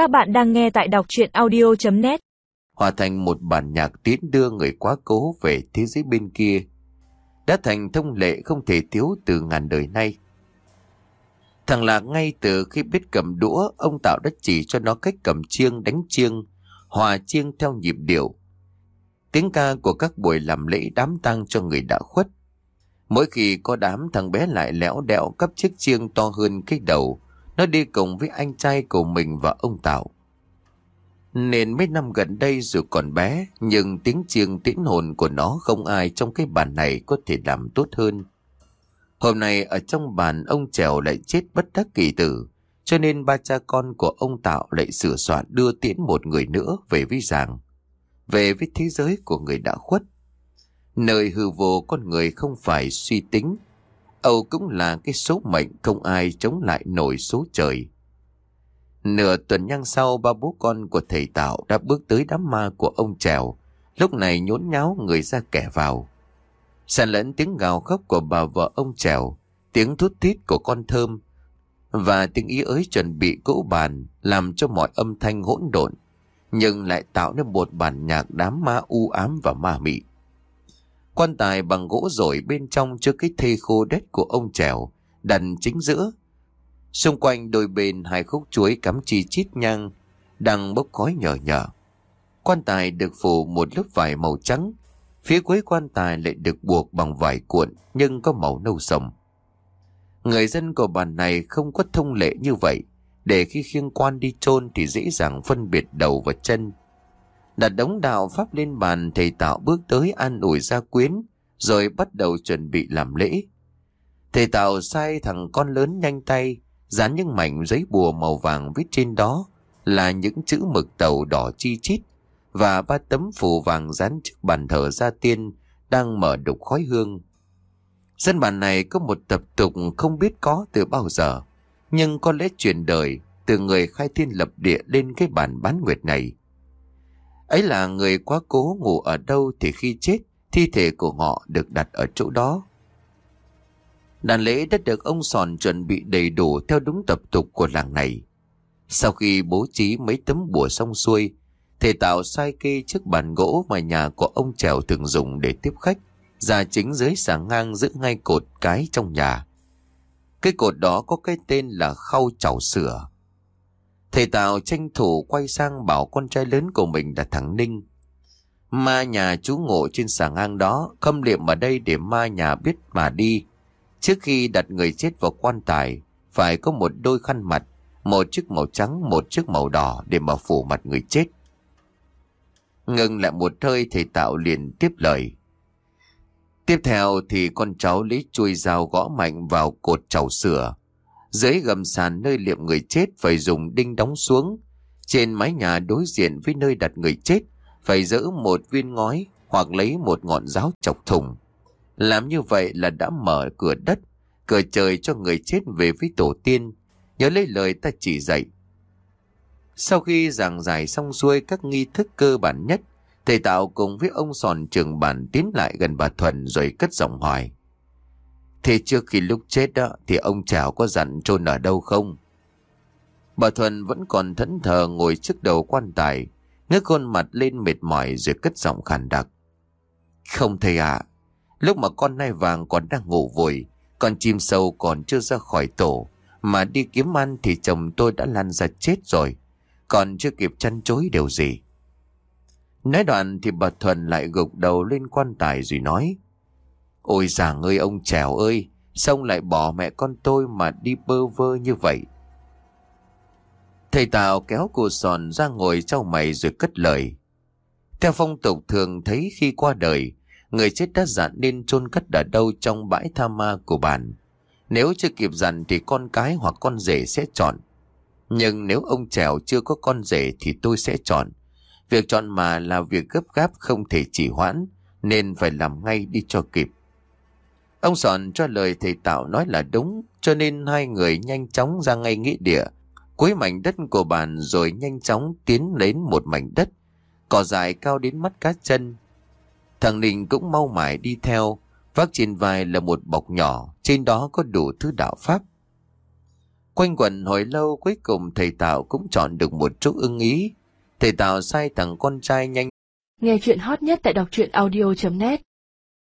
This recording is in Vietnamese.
Các bạn đang nghe tại đọc chuyện audio.net Hòa thành một bản nhạc tiến đưa người quá cố về thế giới bên kia. Đã thành thông lệ không thể thiếu từ ngàn đời nay. Thằng Lạc ngay từ khi biết cầm đũa, ông Tạo đã chỉ cho nó cách cầm chiêng đánh chiêng, hòa chiêng theo nhịp điệu. Tiếng ca của các buổi làm lễ đám tang cho người đã khuất. Mỗi khi có đám thằng bé lại lẽo đẹo cấp chiếc chiêng to hơn cái đầu, nó đi cùng với anh trai của mình và ông Tạo. Nên mấy năm gần đây dù còn bé, nhưng tiếng chiêng tiễn hồn của nó không ai trong cái bàn này có thể làm tốt hơn. Hôm nay ở trong bàn ông Trèo lại chết bất đắc kỳ tử, cho nên ba cha con của ông Tạo lại sửa soạn đưa tiễn một người nữa về với giàng, về với thế giới của người đã khuất. Nơi hư vô con người không phải suy tính, Âu cũng là cái số mệnh không ai chống lại nổi số trời. Nửa tuần nhang sau ba bố con của thầy Tạo đã bước tới đám ma của ông Trèo, lúc này nhốn nháo người ra kẻ vào. Sàn lẫn tiếng gào khóc của bà vợ ông Trèo, tiếng thút thít của con thơm và tiếng ý ới chuẩn bị cỗ bàn làm cho mọi âm thanh hỗn độn nhưng lại tạo nên một bản nhạc đám ma u ám và ma mị. Quan tài bằng gỗ rồi bên trong chứa cái thê khô đất của ông trèo, đặt chính giữa. Xung quanh đôi bên hai khúc chuối cắm chi chít nhang, đang bốc khói nhờ nhờ. Quan tài được phủ một lớp vải màu trắng, phía cuối quan tài lại được buộc bằng vải cuộn nhưng có màu nâu sồng. Người dân của bản này không có thông lệ như vậy, để khi khiêng quan đi chôn thì dễ dàng phân biệt đầu và chân. Đặt đống đạo pháp lên bàn thầy tạo bước tới an ủi gia quyến rồi bắt đầu chuẩn bị làm lễ. Thầy tạo sai thằng con lớn nhanh tay dán những mảnh giấy bùa màu vàng viết trên đó là những chữ mực tàu đỏ chi chít và ba tấm phù vàng dán trước bàn thờ gia tiên đang mở đục khói hương. Dân bản này có một tập tục không biết có từ bao giờ, nhưng có lẽ truyền đời từ người khai thiên lập địa lên cái bản bán nguyệt này. Ấy là người quá cố ngủ ở đâu thì khi chết, thi thể của họ được đặt ở chỗ đó. Đàn lễ đã được ông Sòn chuẩn bị đầy đủ theo đúng tập tục của làng này. Sau khi bố trí mấy tấm bùa xong xuôi, thầy tạo sai kê trước bàn gỗ mà nhà của ông Trèo thường dùng để tiếp khách, ra chính dưới sáng ngang giữ ngay cột cái trong nhà. Cái cột đó có cái tên là khâu chảo sửa. Thầy Tào tranh thủ quay sang bảo con trai lớn của mình là thằng Ninh. Ma nhà chú ngộ trên xà ngang đó, khâm liệm ở đây để ma nhà biết mà đi. Trước khi đặt người chết vào quan tài, phải có một đôi khăn mặt, một chiếc màu trắng, một chiếc màu đỏ để mà phủ mặt người chết. Ngừng lại một hơi thầy Tạo liền tiếp lời. Tiếp theo thì con cháu lấy chuôi dao gõ mạnh vào cột chảo sửa, dưới gầm sàn nơi liệm người chết phải dùng đinh đóng xuống. Trên mái nhà đối diện với nơi đặt người chết phải dỡ một viên ngói hoặc lấy một ngọn giáo chọc thùng. Làm như vậy là đã mở cửa đất, cửa trời cho người chết về với tổ tiên. Nhớ lấy lời ta chỉ dạy. Sau khi giảng giải xong xuôi các nghi thức cơ bản nhất, thầy Tạo cùng với ông Sòn trường bản tiến lại gần bà Thuần rồi cất giọng hỏi. Thế trước khi lúc chết đó thì ông Chảo có dặn chôn ở đâu không? Bà Thuần vẫn còn thẫn thờ ngồi trước đầu quan tài, ngước khuôn mặt lên mệt mỏi rồi cất giọng khàn đặc. Không thầy ạ, lúc mà con nai vàng còn đang ngủ vùi, con chim sâu còn chưa ra khỏi tổ, mà đi kiếm ăn thì chồng tôi đã lăn ra chết rồi, còn chưa kịp chăn chối điều gì. Nói đoạn thì bà Thuần lại gục đầu lên quan tài rồi nói. Ôi già ơi ông Trèo ơi, xong lại bỏ mẹ con tôi mà đi bơ vơ như vậy. Thầy Tào kéo cô sòn ra ngồi trong mày rồi cất lời. Theo phong tục thường thấy khi qua đời, người chết đã dặn nên chôn cất ở đâu trong bãi tha ma của bản. Nếu chưa kịp dặn thì con cái hoặc con rể sẽ chọn. Nhưng nếu ông Trèo chưa có con rể thì tôi sẽ chọn. Việc chọn mà là việc gấp gáp không thể chỉ hoãn, nên phải làm ngay đi cho kịp. Ông Sòn cho lời thầy Tạo nói là đúng, cho nên hai người nhanh chóng ra ngay nghĩa địa, cuối mảnh đất của bàn rồi nhanh chóng tiến đến một mảnh đất, cỏ dài cao đến mắt cá chân. Thằng Ninh cũng mau mải đi theo, vác trên vai là một bọc nhỏ, trên đó có đủ thứ đạo pháp. Quanh quẩn hồi lâu cuối cùng thầy Tạo cũng chọn được một chỗ ưng ý. Thầy Tạo sai thằng con trai nhanh Nghe chuyện hot nhất tại đọc truyện audio.net